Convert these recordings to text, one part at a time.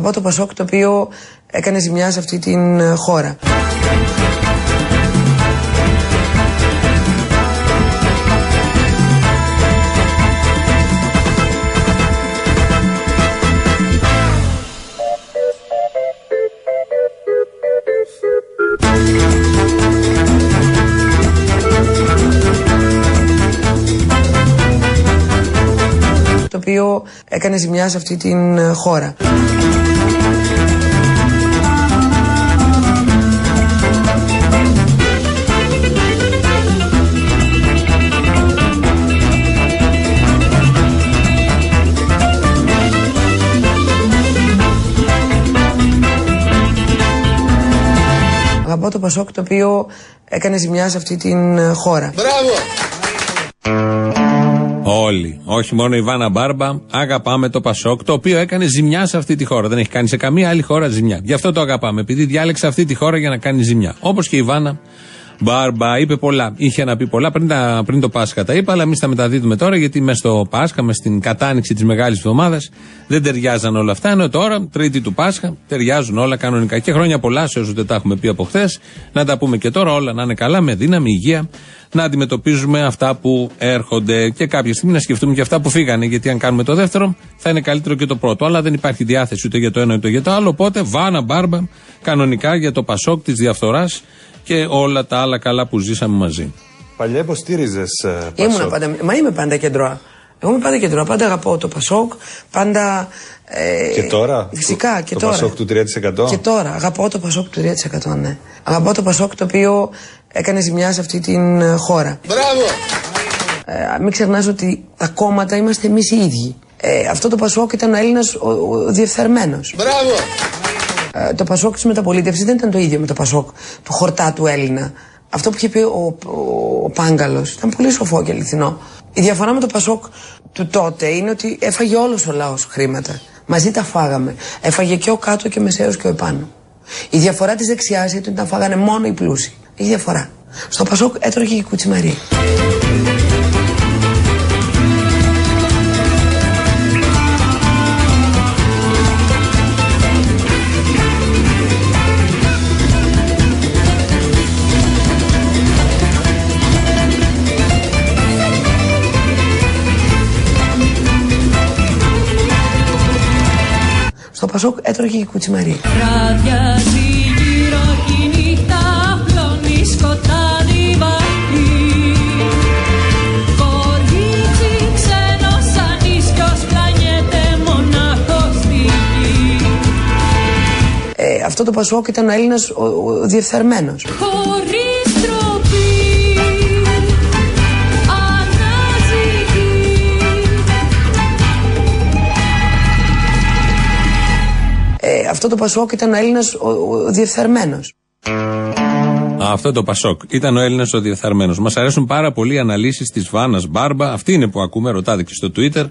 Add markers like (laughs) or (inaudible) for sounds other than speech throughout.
Αγαπάω το Πασόκ το οποίο έκανε ζημιά σε αυτή την ε, χώρα. το οποίο έκανε ζημιά σε αυτή την ε, χώρα. Το Πασόκ το οποίο έκανε ζημιά σε αυτή την ε, χώρα. Μπράβο! Όλοι. Όχι μόνο η Βάνα Μπάρμπα. Αγαπάμε το Πασόκ, το οποίο έκανε ζημιά σε αυτή τη χώρα. Δεν έχει κάνει σε καμία άλλη χώρα ζημιά. Γι' αυτό το αγαπάμε. Επειδή διάλεξε αυτή τη χώρα για να κάνει ζημιά. Όπως και η Βάνα Μπάρμπα είπε πολλά. Είχε να πει πολλά πριν, τα, πριν το Πάσχα τα είπα, αλλά εμείς τα μεταδίδουμε τώρα γιατί μέσα στο Πάσχα, μες στην κατάνοιξη της μεγάλης εβδομάδας, δεν ταιριάζαν όλα αυτά. Ενώ τώρα, Τρίτη του Πάσχα, ταιριάζουν όλα κανονικά. Και χρόνια πολλά σε όσους δεν τα έχουμε πει από χθες. Να τα πούμε και τώρα όλα να είναι καλά, με δύναμη, υγεία, να αντιμετωπίζουμε αυτά που έρχονται και κάποια στιγμή να σκεφτούμε και αυτά που φύγανε. Γιατί αν κάνουμε το δεύτερο, θα είναι καλύτερο και το πρώτο. Αλλά δεν υπάρχει διάθεση ούτε για το ένα ούτε για το άλλο. Οπότε, βάνα μπάρμπα κανονικά για το Πασόκ της διαφθοράς και όλα τα άλλα καλά που ζήσαμε μαζί. Παλιά υποστήριζες. Ε, Ήμουνα πάντα, μα είμαι πάντα κεντρώα. Εγώ είμαι πάντα κεντρώα. Πάντα αγαπάω το Πασόκ. Πάντα. Ε, Και τώρα; Φυσικά και το τώρα. Πασόκ του 3%. Και τώρα. Αγαπάω το Πασόκ του 3%. Ναι. Αγαπάω το Πασόκ το οποίο έκανε ζημιά σε αυτή την ε, χώρα. Μπράβο! Ε, μην ξεχνάς ότι τα κόμματα είμαστε εμείς οι ίδιοι. Ε, αυτό το Πασόκ ήταν ο Έλληνας ο, ο διεφθαρμένος. Μπράβο! Ε, το Πασόκ της μεταπολίτευσης δεν ήταν το ίδιο με το Πασόκ του χορτά του Έλληνα. Αυτό που είχε πει ο, ο, ο Πάγκαλος ήταν πολύ σοφό και αληθινό. Η διαφορά με το Πασόκ του τότε είναι ότι έφαγε όλος ο λαός χρήματα. Μαζί τα φάγαμε. Έφαγε και ο κάτω και ο μεσαίος και ο επάνω. Η διαφορά της δεξιάς ήταν ότι τα φάγανε μόνο οι πλούσιοι. Έχει διαφορά. Στο Πασόκ έτρωγε και η κουτσιμαρία. Πασόκ έτρωγε και η κουτσιμαρία. Βραδιάζει γύρω η νύχτα, πλώνει σκοτάδι βαρύ. Κορίτσι ξένος ανίσκιος, πλανιέται μονάχος στη γη. Ε, αυτό το Πασόκ ήταν ο Έλληνας ο, ο διεφθαρμένος. Χωρίς αυτό το Πασόκ ήταν ο Έλληνας ο, ο διεφθαρμένος. Αυτό το Πασόκ. Ήταν ο Έλληνας ο διεφθαρμένος. Μας αρέσουν πάρα πολύ οι αναλύσεις της Βάνας Μπάρμπα. Αυτή είναι που ακούμε, ρωτάτε και στο Twitter.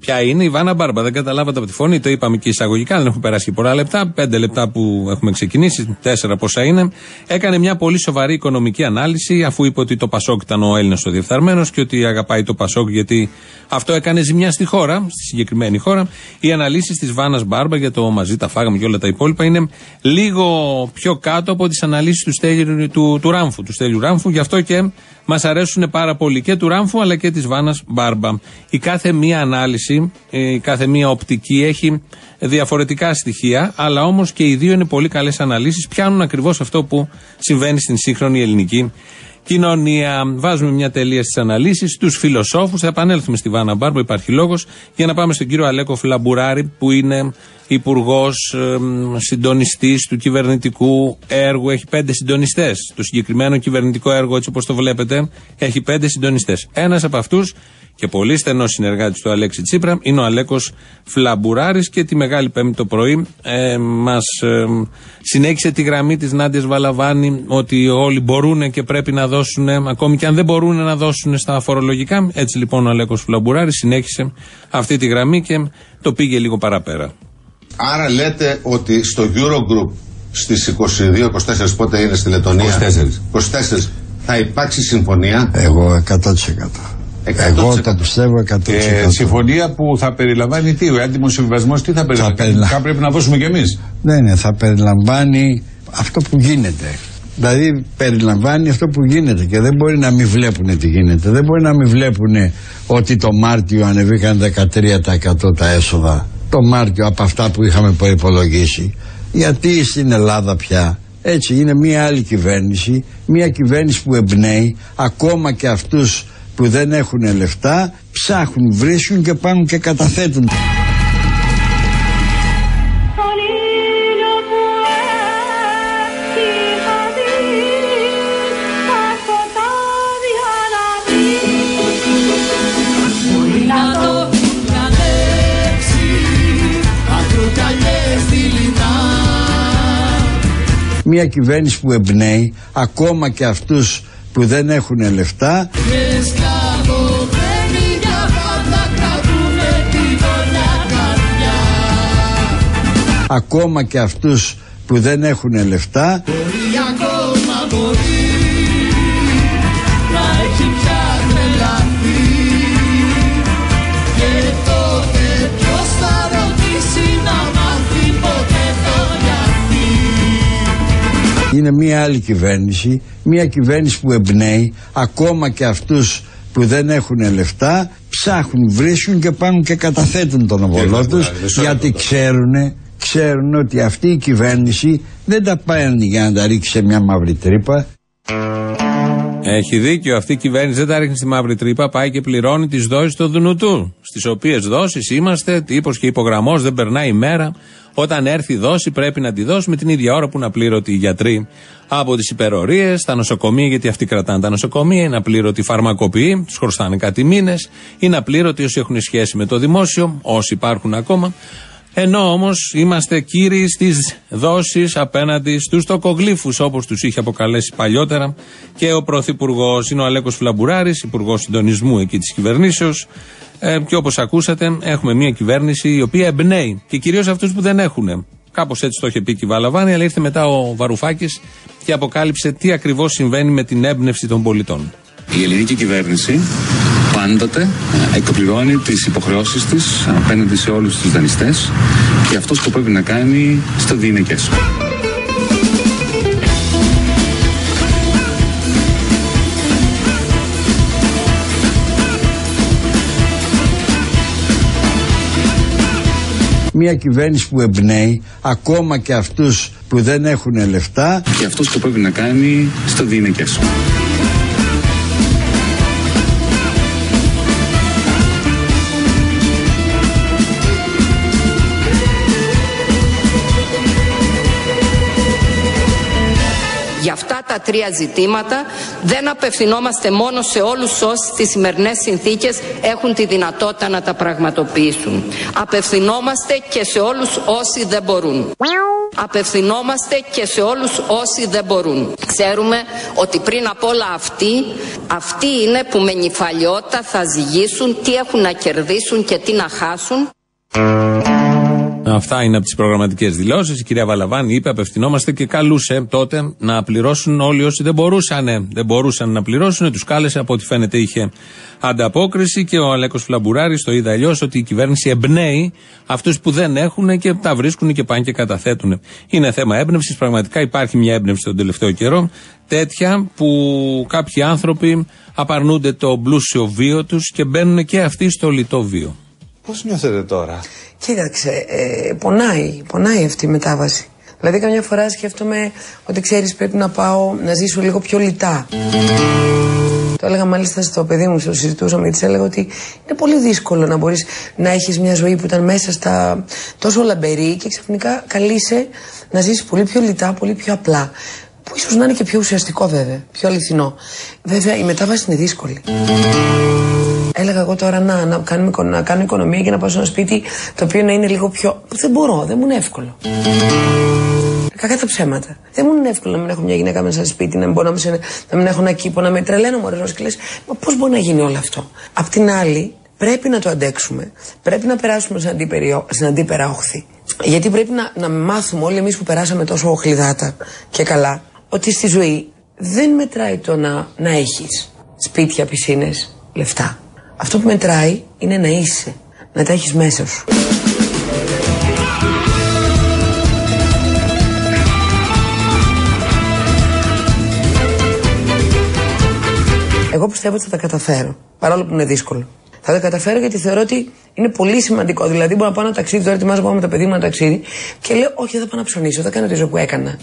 Ποια είναι η Βάνα Μπάρμπα; Δεν καταλάβατε από τη φωνή, το είπαμε και εισαγωγικά, δεν έχουν περάσει και πολλά λεπτά. Πέντε λεπτά που έχουμε ξεκινήσει, τέσσερα πόσα είναι. Έκανε μια πολύ σοβαρή οικονομική ανάλυση, αφού είπε ότι το Πασόκ ήταν ο Έλληνας ο διεφθαρμένος και ότι αγαπάει το Πασόκ γιατί αυτό έκανε ζημιά στη χώρα, στη συγκεκριμένη χώρα. Οι αναλύσεις της Βάνας Μπάρμπα για το μαζί τα φάγαμε και όλα τα υπόλοιπα είναι λίγο πιο κάτω από τις αναλύσεις του, Στέλιου- του, του Ράμφου, τους Στέλιου Ράμφου. Γι' αυτό και μας αρέσουν πάρα πολύ και του Ράμφου αλλά και της Βάνας Μπάρμπα. Η κάθε μία ανάλυση, ε, η κάθε μία οπτική έχει διαφορετικά στοιχεία, αλλά όμως και οι δύο είναι πολύ καλές αναλύσεις. Πιάνουν ακριβώς αυτό που συμβαίνει στην σύγχρονη ελληνική κοινωνία. Βάζουμε μια τελεία στις αναλύσεις, στου φιλοσόφους. Θα επανέλθουμε στη Βάνα Μπάρμπα, υπάρχει λόγος, για να πάμε στον κύριο Αλέκο Φλαμπουράρη, που είναι υπουργός συντονιστής του κυβερνητικού έργου. Έχει πέντε συντονιστές. Το συγκεκριμένο κυβερνητικό έργο, έτσι όπως το βλέπετε, έχει πέντε συντονιστές. Ένας από αυτούς και πολύ στενός συνεργάτης του Αλέξη Τσίπρα είναι ο Αλέκος Φλαμπουράρης και τη Μεγάλη Πέμπτη το πρωί ε, μας συνέχισε τη γραμμή της Νάντιας Βαλαβάνη ότι όλοι μπορούν και πρέπει να δώσουν, ακόμη και αν δεν μπορούν να δώσουν στα φορολογικά. Έτσι λοιπόν ο Αλέκος Φλαμπουράρης συνέχισε αυτή τη γραμμή και το πήγε λίγο παραπέρα. Άρα λέτε ότι στο Eurogroup στις 22-24 πότε είναι στη Λετωνία; 24. 24 θα υπάρξει συμφωνία; Εγώ 100%. Εγώ το πιστεύω 100%. Ε, συμφωνία που θα περιλαμβάνει τι, ο έντιμος συμβιβασμός τι θα περιλαμβάνει; περιλα- Κάπου πρέπει να δώσουμε κι εμείς; Ναι, ναι, θα περιλαμβάνει αυτό που γίνεται. Δηλαδή περιλαμβάνει αυτό που γίνεται και δεν μπορεί να μην βλέπουν τι γίνεται. Δεν μπορεί να μην βλέπουν ότι το Μάρτιο ανεβήκαν 13% τα έσοδα. Το Μάρτιο από αυτά που είχαμε προϋπολογίσει. Γιατί στην Ελλάδα πια έτσι είναι μια άλλη κυβέρνηση, μια κυβέρνηση που εμπνέει ακόμα και αυτούς που δεν έχουν λεφτά ψάχνουν, βρίσκουν και πάνε και καταθέτουν. Μια κυβέρνηση που εμπνέει ακόμα και αυτούς που δεν έχουν λεφτά. Και σκαβωμένοι για πάντα κρατούνε τη δόλια καρδιά ακόμα και αυτούς που δεν έχουν λεφτά. Μπορεί ακόμα μπορεί είναι μια άλλη κυβέρνηση μια κυβέρνηση που εμπνέει ακόμα και αυτούς που δεν έχουν λεφτά ψάχνουν, βρίσκουν και πάνε και καταθέτουν τον οβολό Κύριε τους Βουλάρη, μισό γιατί λεπτό. ξέρουν ξέρουν ότι αυτή η κυβέρνηση δεν τα παίρνει για να τα ρίξει σε μια μαύρη τρύπα Έχει δίκιο. Αυτή η κυβέρνηση δεν τα ρίχνει στη μαύρη τρύπα. Πάει και πληρώνει τις δόσεις του Δουνουτού. Στις οποίες δόσεις είμαστε, τύπος και υπογραμμός, δεν περνάει η μέρα. Όταν έρθει η δόση, πρέπει να τη δώσουμε την ίδια ώρα που είναι απλήρωτοι οι γιατροί από τις υπερορίες, τα νοσοκομεία, γιατί αυτοί κρατάνε τα νοσοκομεία, είναι απλήρωτοι οι φαρμακοποιοί, τους χρωστάνε κάτι μήνες, είναι απλήρωτοι όσοι έχουν σχέση με το δημόσιο, όσοι υπάρχουν ακόμα. Ενώ όμως είμαστε κύριοι στις δόσεις απέναντι στους τοκογλύφους, όπως τους είχε αποκαλέσει παλιότερα και ο Πρωθυπουργός. Είναι ο Αλέκος Φλαμπουράρης, Υπουργός Συντονισμού εκεί της κυβερνήσεως. Ε, και όπως ακούσατε, έχουμε μια κυβέρνηση η οποία εμπνέει και κυρίως αυτούς που δεν έχουν. Κάπως έτσι το είχε πει και η Βαλαβάνη, αλλά ήρθε μετά ο Βαρουφάκης και αποκάλυψε τι ακριβώς συμβαίνει με την έμπνευση των πολιτών. Η ελληνική κυβέρνηση πάντοτε ε, εκπληρώνει τις υποχρεώσεις της απέναντι σε όλους τους δανειστές και αυτό σκοπεύει να κάνει στο διηνεκές. μια κυβέρνηση που εμπνέει ακόμα και αυτούς που δεν έχουν λεφτά Και αυτός σκοπεύει να κάνει στο διηνεκές. Για αυτά τα τρία ζητήματα δεν απευθυνόμαστε μόνο σε όλους όσοι στις σημερινές συνθήκες έχουν τη δυνατότητα να τα πραγματοποιήσουν. Απευθυνόμαστε και σε όλους όσοι δεν μπορούν. Απευθυνόμαστε και σε όλους όσοι δεν μπορούν. Ξέρουμε ότι πριν απ' όλα αυτοί, αυτοί είναι που με νυφαλιότητα θα ζυγίσουν τι έχουν να κερδίσουν και τι να χάσουν. Αυτά είναι από τις προγραμματικές δηλώσεις. Η κυρία Βαλαβάνη είπε: Απευθυνόμαστε και καλούσε τότε να πληρώσουν όλοι όσοι δεν μπορούσαν. Δεν μπορούσαν να πληρώσουν, τους κάλεσε. Από ό,τι φαίνεται είχε ανταπόκριση και ο Αλέκος Φλαμπουράρη το είδε αλλιώς ότι η κυβέρνηση εμπνέει αυτούς που δεν έχουν και τα βρίσκουν και πάνε και καταθέτουν. Είναι θέμα έμπνευσης. Πραγματικά υπάρχει μια έμπνευση τον τελευταίο καιρό. Τέτοια που κάποιοι άνθρωποι απαρνούνται το πλούσιο βίο τους και μπαίνουν και αυτοί στο λιτό βίο. Πώς νιώθετε τώρα; Κοίταξε, ε, πονάει, πονάει αυτή η μετάβαση. Δηλαδή, καμιά φορά σκέφτομαι ότι ξέρεις, πρέπει να πάω να ζήσω λίγο πιο λιτά. Το έλεγα μάλιστα στο παιδί μου, το συζητούσαμε, της έλεγα ότι είναι πολύ δύσκολο να μπορείς να έχεις μια ζωή που ήταν μέσα στα τόσο λαμπερή και ξαφνικά καλείσαι να ζήσει πολύ πιο λιτά, πολύ πιο απλά. Που ίσως να είναι και πιο ουσιαστικό βέβαια, πιο αληθινό. Βέβαια η μετάβαση είναι δύσκολη. Έλεγα εγώ τώρα να, να, κάνουμε, οικο- να κάνω οικονομία και να πάω σε ένα σπίτι το οποίο να είναι λίγο πιο. Δεν μπορώ, δεν μου είναι εύκολο. Κακά τα ψέματα. Δεν μου είναι εύκολο να μην έχω μια γυναίκα μέσα σε σπίτι, να μην μπορώ να, μην, να μην έχω ένα κήπο, να με τρελαίνω μωρέ και λες, Μα πώς μπορεί να γίνει όλο αυτό; Απ' την άλλη, πρέπει να το αντέξουμε. Πρέπει να περάσουμε στην, αντίπερη- στην αντίπερα όχθη. Γιατί πρέπει να, να μάθουμε όλοι εμείς που περάσαμε τόσο οχλιδάτα και καλά, ότι στη ζωή δεν μετράει το να, να έχεις σπίτια, πισίνες, λεφτά. Αυτό που μετράει είναι να είσαι, να τα έχεις μέσα σου. Εγώ πιστεύω ότι θα τα καταφέρω. Παρόλο που είναι δύσκολο. Θα τα καταφέρω γιατί θεωρώ ότι είναι πολύ σημαντικό. Δηλαδή, μπορώ να πάω ένα ταξίδι, τώρα ετοιμάζω να πάω με το παιδί μου ένα ταξίδι και λέω: Όχι, δεν θα πάω να ψωνίσω, θα κάνω τη ζωή που έκανα.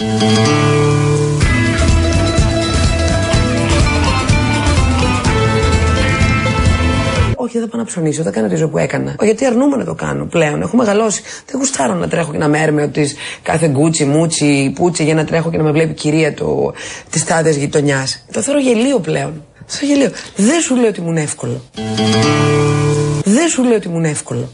Όχι, δεν θα πάω να ψωνίσω, θα κάνω τη ζωή που έκανα. Ο, Γιατί αρνούμαι να το κάνω πλέον. Έχω μεγαλώσει. Δεν γουστάρω να τρέχω και να με έρμεω της κάθε γκούτσι, μούτσι, πούτσι για να τρέχω και να με βλέπει η κυρία της τάδες γειτονιάς. Το θεωρώ γελίο πλέον. Στο γελίο. Δεν σου λέω ότι ήμουν εύκολο. Δεν σου λέω ότι ήμουν εύκολο.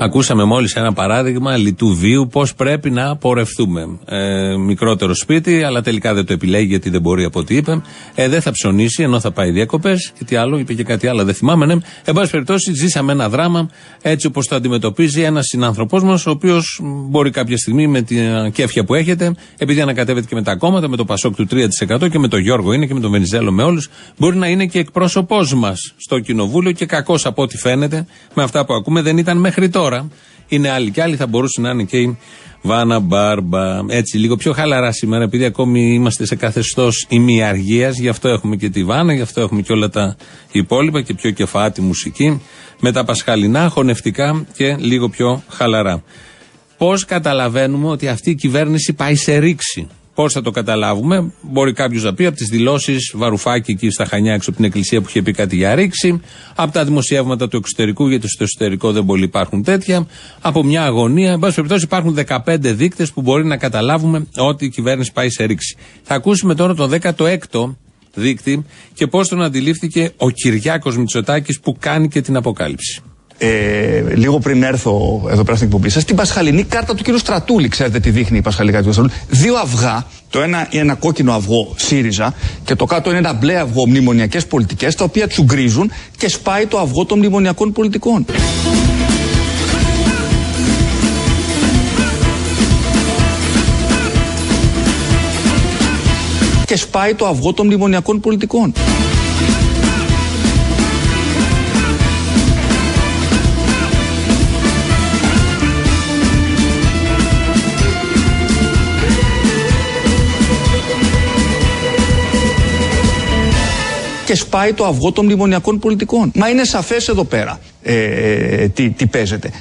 Ακούσαμε μόλις ένα παράδειγμα λιτού βίου πώς πρέπει να πορευτούμε. Ε, μικρότερο σπίτι, αλλά τελικά δεν το επιλέγει γιατί δεν μπορεί από ό,τι είπε. Ε, δεν θα ψωνίσει ενώ θα πάει διακοπέ. Και τι άλλο, είπε και κάτι άλλο, δεν θυμάμαι. Ναι. Εν πάση περιπτώσει, ζήσαμε ένα δράμα έτσι όπως το αντιμετωπίζει ένας συνάνθρωπός μας, ο οποίος μπορεί κάποια στιγμή με την κέφια που έχετε, επειδή ανακατεύεται και με τα κόμματα, με το Πασόκ του 3% και με τον Γιώργο είναι και με τον Βενιζέλο με όλους, μπορεί να είναι και εκπρόσωπός μας στο κοινοβούλιο και κακός από ό,τι φαίνεται με αυτά που ακούμε δεν ήταν μέχρι τώρα. Είναι άλλοι και άλλοι, θα μπορούσε να είναι και η Βάνα Μπάρμπα. Έτσι, λίγο πιο χαλαρά σήμερα, επειδή ακόμη είμαστε σε καθεστώς ημιαργίας. Γι' αυτό έχουμε και τη Βάνα, γι' αυτό έχουμε και όλα τα υπόλοιπα και πιο κεφάτη μουσική. Με τα πασχαλινά, χωνευτικά και λίγο πιο χαλαρά. Πώς καταλαβαίνουμε ότι αυτή η κυβέρνηση πάει σε ρήξη; Πώς θα το καταλάβουμε, Μπορεί κάποιος να πει από τις δηλώσεις Βαρουφάκη εκεί στα Χανιά έξω από την εκκλησία που είχε πει κάτι για ρήξη, από τα δημοσιεύματα του εξωτερικού, γιατί στο εσωτερικό δεν πολύ υπάρχουν τέτοια, από μια αγωνία. Εν πάση περιπτώσει, υπάρχουν 15 δείκτες που μπορεί να καταλάβουμε ότι η κυβέρνηση πάει σε ρήξη. Θα ακούσουμε τώρα το 16ο δείκτη και πώς τον αντιλήφθηκε ο Κυριάκος Μητσοτάκης που κάνει και την αποκάλυψη. Ε, λίγο πριν έρθω εδώ πέρα στην εκπομπή σας, την πασχαλινή κάρτα του κύριου Στρατούλη. Ξέρετε τι δείχνει η πασχαλινή κάρτα του Στρατούλη. Δύο αυγά, το ένα είναι ένα κόκκινο αυγό ΣΥΡΙΖΑ και το κάτω είναι ένα μπλε αυγό μνημονιακές πολιτικές, τα οποία τσουγκρίζουν και σπάει το αυγό των μνημονιακών πολιτικών. Και σπάει το αυγό των μνημονιακών πολιτικών. Και σπάει το αυγό των μνημονιακών πολιτικών. Μα είναι σαφές εδώ πέρα ε, τι, τι παίζεται.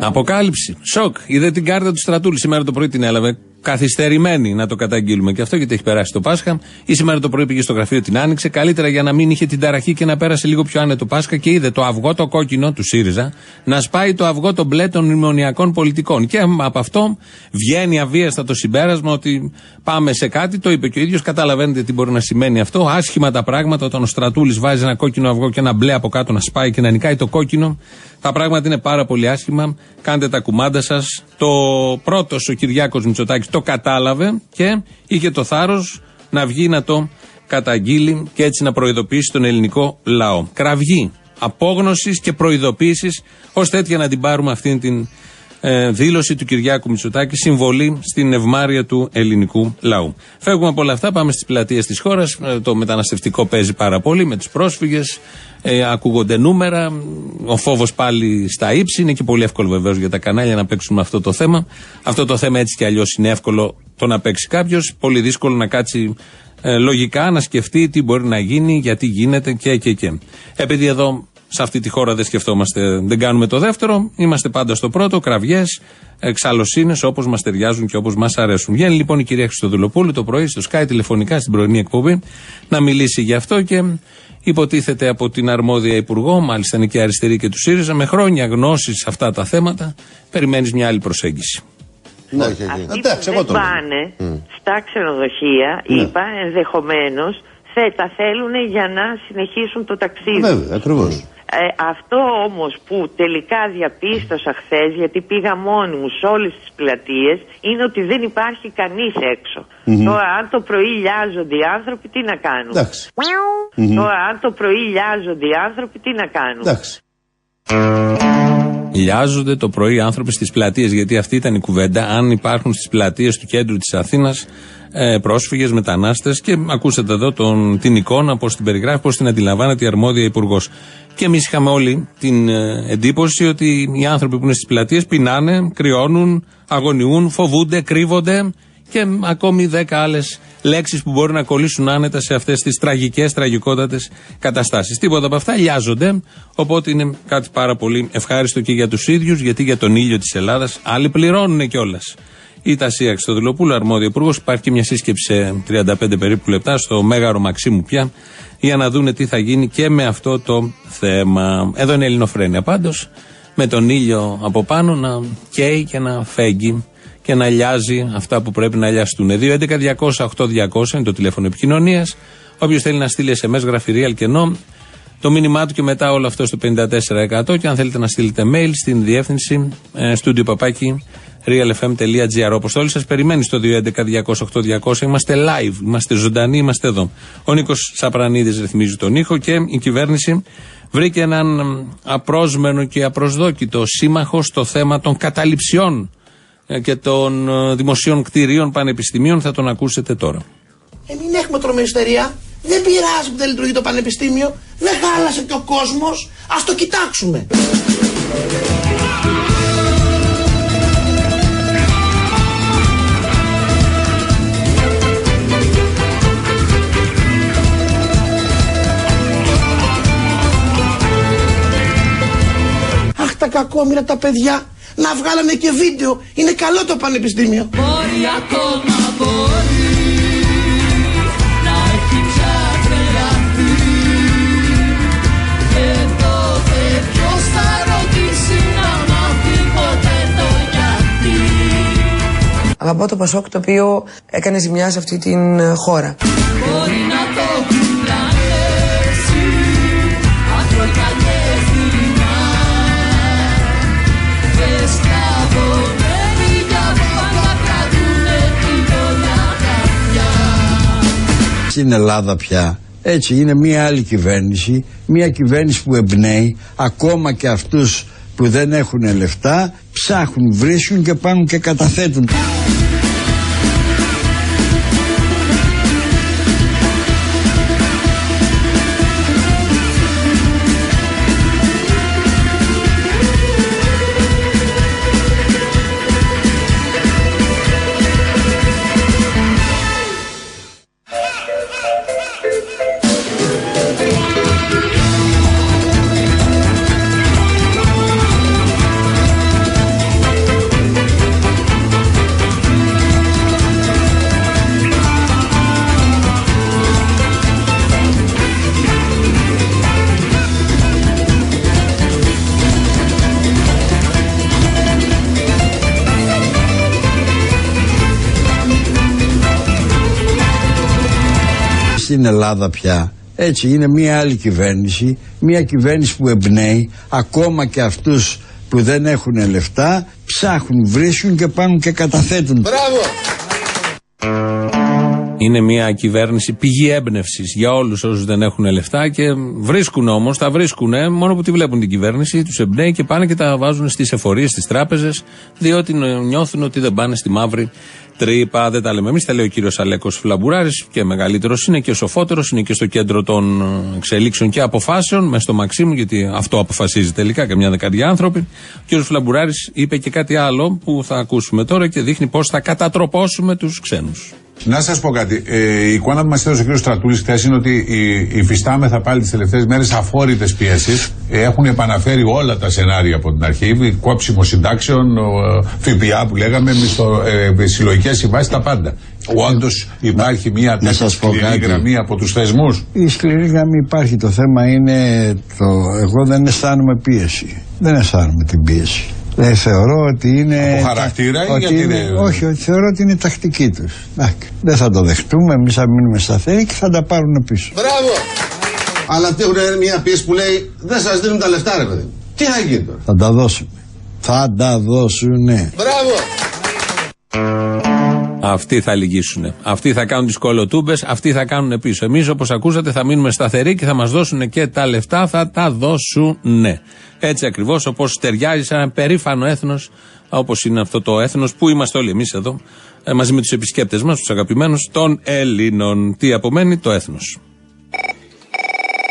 Αποκάλυψη. Σοκ. Είδε την κάρτα του στρατούλη. Σήμερα το πρωί την έλαβε. Καθυστερημένη να το καταγγείλουμε και αυτό γιατί έχει περάσει το Πάσχα. Ή σήμερα το πρωί πήγε στο γραφείο την άνοιξε. Καλύτερα για να μην είχε την ταραχή και να πέρασε λίγο πιο άνετο Πάσχα και είδε το αυγό το κόκκινο του ΣΥΡΙΖΑ να σπάει το αυγό το μπλε των μνημονιακών πολιτικών. Και από αυτό βγαίνει αβίαστα το συμπέρασμα ότι πάμε σε κάτι. Το είπε και ο ίδιος. Καταλαβαίνετε τι μπορεί να σημαίνει αυτό. Άσχημα τα πράγματα όταν ο στρατούλης βάζει ένα κόκκινο αυγό και ένα μπλε από κάτω να σπάει και να νικάει το κόκκινο. Τα πράγματα είναι πάρα πολύ άσχημα. Κάντε τα κουμάντα σας. Το πρώτος ο Κυριάκος Μητσοτάκης το κατάλαβε και είχε το θάρρος να βγει να το καταγγείλει και έτσι να προειδοποιήσει τον ελληνικό λαό. Κραυγή απόγνωσης και προειδοποίησης, ως τέτοια να την πάρουμε αυτήν την ε, δήλωση του Κυριάκου Μητσοτάκη, συμβολή στην ευμάρεια του ελληνικού λαού. Φεύγουμε από όλα αυτά, πάμε στις πλατείες της χώρας. το μεταναστευτικό παίζει πάρα πολύ με τους πρόσφυγες. Ε, ακούγονται νούμερα. Ο φόβος πάλι στα ύψη. Είναι και πολύ εύκολο βεβαίως για τα κανάλια να παίξουν με αυτό το θέμα. Αυτό το θέμα έτσι κι αλλιώς είναι εύκολο το να παίξει κάποιος. Πολύ δύσκολο να κάτσει ε, λογικά να σκεφτεί τι μπορεί να γίνει, γιατί γίνεται και και και. Επειδή εδώ σε αυτή τη χώρα δεν σκεφτόμαστε, δεν κάνουμε το δεύτερο, είμαστε πάντα στο πρώτο, κραυγές, εξαλωσίνες όπως μας ταιριάζουν και όπως μας αρέσουν. Βγαίνει λοιπόν η κυρία Χριστοδουλοπούλου το πρωί στο Sky τηλεφωνικά στην πρωινή εκπομπή να μιλήσει γι' αυτό και υποτίθεται από την αρμόδια υπουργό, μάλιστα είναι και αριστερή και του ΣΥΡΙΖΑ, με χρόνια γνώσης σε αυτά τα θέματα, περιμένεις μια άλλη προσέγγιση. Ναι, Αυτοί εντάξει, που εγώ δεν το λέω. πάνε στα ξενοδοχεία, Ναι. είπα, ενδεχομένως τα θέλουν για να συνεχίσουν το ταξίδι. Βέβαια, ακριβώς. Ε, αυτό όμως που τελικά διαπίστωσα χθες, γιατί πήγα μόνη μου σε όλες τις πλατείες, είναι ότι δεν υπάρχει κανείς έξω. Τώρα αν το πρωί λιάζονται οι άνθρωποι, τι να κάνουν; Εντάξει. Τώρα αν το πρωί λιάζονται οι άνθρωποι, τι να κάνουν; Εντάξει. Λιάζονται το πρωί οι άνθρωποι στις πλατείες, γιατί αυτή ήταν η κουβέντα. Αν υπάρχουν στις πλατείες του κέντρου της Αθήνας ε, πρόσφυγες, μετανάστες και ακούσατε εδώ τον, την εικόνα, πώς την περιγράφει, πώς την αντιλαμβάνεται η αρμόδια υπουργός. Και εμείς είχαμε όλη την ε, εντύπωση ότι οι άνθρωποι που είναι στις πλατείες πεινάνε, κρυώνουν, αγωνιούν, φοβούνται, κρύβονται και ακόμη δέκα άλλες λέξεις που μπορεί να κολλήσουν άνετα σε αυτές τις τραγικές, τραγικότατες καταστάσεις. Τίποτα από αυτά λιάζονται. Οπότε είναι κάτι πάρα πολύ ευχάριστο και για τους ίδιους, γιατί για τον ήλιο της Ελλάδας άλλοι πληρώνουν κιόλας. Η Τασία Χριστοδουλοπούλου, αρμόδιο υπουργός, υπάρχει και μια σύσκεψη σε 35 περίπου λεπτά στο Μέγαρο Μαξίμου πια, για να δούνε τι θα γίνει και με αυτό το θέμα. Εδώ είναι Ελληνοφρένια πάντως, με τον ήλιο από πάνω να καίει και να φέγγει και να λιάζει αυτά που πρέπει να λιαστούν. 2.11.200.8.200 είναι το τηλέφωνο επικοινωνίας. Όποιος θέλει να στείλει SMS, γραφειρία, αλκενό, το μήνυμά του και μετά όλο αυτό στο 54% και αν θέλετε να στείλετε mail στην διεύθυνση ε, studio παπάκι realfm.gr. Όπως όλοι σας περιμένει στο 211-200-8200. Είμαστε live, είμαστε ζωντανοί, είμαστε εδώ. Ο Νίκος Σαπρανίδης ρυθμίζει τον ήχο και η κυβέρνηση βρήκε έναν απρόσμενο και απροσδόκητο σύμμαχο στο θέμα των καταληψιών ε, και των ε, δημοσίων κτηρίων πανεπιστημίων. Θα τον ακούσετε τώρα. Ε, μην έχουμε τρομεριστερία. Δεν πειράζει που δεν λειτουργεί το πανεπιστήμιο. Δεν χάλασε και ο κόσμος. Α το κοιτάξουμε. Κακόμοιρα τα παιδιά να βγάλανε και βίντεο. Είναι καλό το πανεπιστήμιο. Μπορεί ακόμα μπορεί να έχει πια τρελαθεί Και τότε ποιος θα ρωτήσει να μάθει ποτέ το γιατί Αγαπώ το Πασόκ το οποίο έκανε ζημιά σε αυτή την ε, χώρα. Στην Ελλάδα πια έτσι είναι μια άλλη κυβέρνηση, μια κυβέρνηση που εμπνέει ακόμα και αυτούς που δεν έχουν λεφτά, ψάχνουν, βρίσκουν και πάνε και καταθέτουν. Στην Ελλάδα πια έτσι είναι μια άλλη κυβέρνηση, μια κυβέρνηση που εμπνέει ακόμα και αυτούς που δεν έχουν λεφτά, ψάχνουν, βρίσκουν και πάνε και καταθέτουν. Μπράβο! Είναι μια κυβέρνηση πηγή έμπνευσης για όλους όσους δεν έχουν λεφτά και βρίσκουν όμως, τα βρίσκουν μόνο που τη βλέπουν την κυβέρνηση, τους εμπνέει και πάνε και τα βάζουν στις εφορίες, στις τράπεζες, διότι νιώθουν ότι δεν πάνε στη μαύρη τρύπα. Δεν τα λέμε εμείς, τα λέει ο κύριος Αλέκος Φλαμπουράρης και μεγαλύτερος είναι και σοφότερος, είναι και στο κέντρο των εξελίξεων και αποφάσεων, μες στο Μαξίμου, γιατί αυτό αποφασίζει τελικά και μια δεκαετία άνθρωποι. Ο κύριος Φλαμπουράρης είπε και κάτι άλλο που θα ακούσουμε τώρα και δείχνει πώς θα κατατροπώσουμε τους ξένους. Να σας πω κάτι. Ε, η εικόνα που μας έδωσε ο κ. Στρατούλης χθες είναι ότι οι, οι φυστάμεθα πάλι τις τελευταίες μέρες αφόρητες πιέσεις. Ε, έχουν επαναφέρει όλα τα σενάρια από την αρχή. Κόψιμο συντάξεων, ο, ε, ΦΠΑ που λέγαμε, ε, συλλογικές συμβάσεις, τα πάντα. Όντως υπάρχει μια Να σας πω τέτοια σκληρή κάτι. γραμμή από τους θεσμούς. Η σκληρή γραμμή υπάρχει. Το θέμα είναι το. Εγώ δεν αισθάνομαι πίεση. Δεν αισθάνομαι την πίεση. Ε, θεωρώ ότι είναι. Από χαρακτήρα ή ότι γιατί είναι, δεν- Όχι, ότι θεωρώ ότι είναι τακτική τους. Δεν θα το δεχτούμε. Εμείς θα μείνουμε σταθεροί και θα τα πάρουν πίσω. Μπράβο! Αλλά αυτοί έχουν μια πίεση που λέει δεν σας δίνουν τα λεφτά, ρε παιδί. μου». Τι θα γίνει τώρα; Θα τα δώσουμε. Θα τα δώσουνε. Μπράβο! Αυτοί θα λυγίσουν. Αυτοί θα κάνουν τις κολοτούμπες, αυτοί θα κάνουν πίσω. Εμείς, όπως ακούσατε, θα μείνουμε σταθεροί και θα μας δώσουν και τα λεφτά, θα τα δώσουν. Έτσι ακριβώς, όπως ταιριάζει σε ένα περήφανο έθνος, όπως είναι αυτό το έθνος που είμαστε όλοι εμείς εδώ, ε, μαζί με τους επισκέπτες μας, τους αγαπημένους των Ελλήνων. Τι απομένει, το έθνος.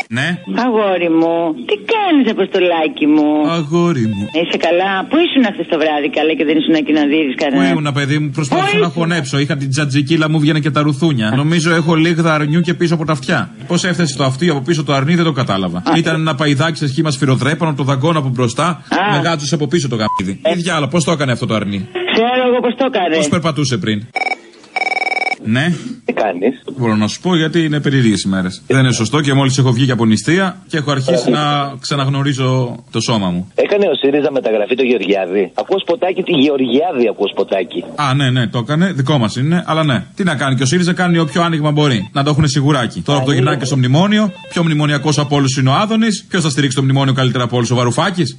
Ναι. Αγόρι μου, τι κάνεις, Αποστολάκι μου; Αγόρι μου. Είσαι καλά; Πού ήσουν χθε το βράδυ, καλά και δεν ήσουν εκεί να δεις Πού κανένα. ήμουνα, παιδί μου, προσπαθούσα να χωνέψω. Είχα την τζατζικίλα μου, βγαίνε και τα ρουθούνια. Νομίζω έχω λίγδα αρνιού και πίσω από τα αυτιά. Πώς έφτασε το αυτί από πίσω το αρνί, δεν το κατάλαβα. Ήταν ένα παϊδάκι σε σχήμα σφυροδρέπανο, το δαγκόνο από μπροστά, με γάτσου από πίσω το γαμίδι. Τι διάλο, πώς το έκανε αυτό το αρνί; Ξέρω εγώ πώς το έκανε. Πώς περπατούσε πριν; Ναι. Τι κάνεις; Μπορώ να σου πω γιατί είναι περίεργες ημέρε. Δεν είναι σωστό και μόλις έχω βγει και από νηστεία και έχω αρχίσει να ξαναγνωρίζω το σώμα μου. Έκανε ο ΣΥΡΙΖΑ μεταγραφή το Γεωργιάδη. Ακούω σποτάκι τη Γεωργιάδη, ακούω σποτάκι. Α, ναι, ναι, το έκανε. Δικό μας είναι. Αλλά ναι. Τι να κάνει. Και ο ΣΥΡΙΖΑ κάνει όποιο άνοιγμα μπορεί. Να το έχουν σιγουράκι. Τώρα που το γυρνάει και στο μνημόνιο, πιο μνημονιακός από όλους είναι ο Άδωνης. Ποιος θα στηρίξει το μνημόνιο καλύτερα από όλους, ο Βαρουφάκης;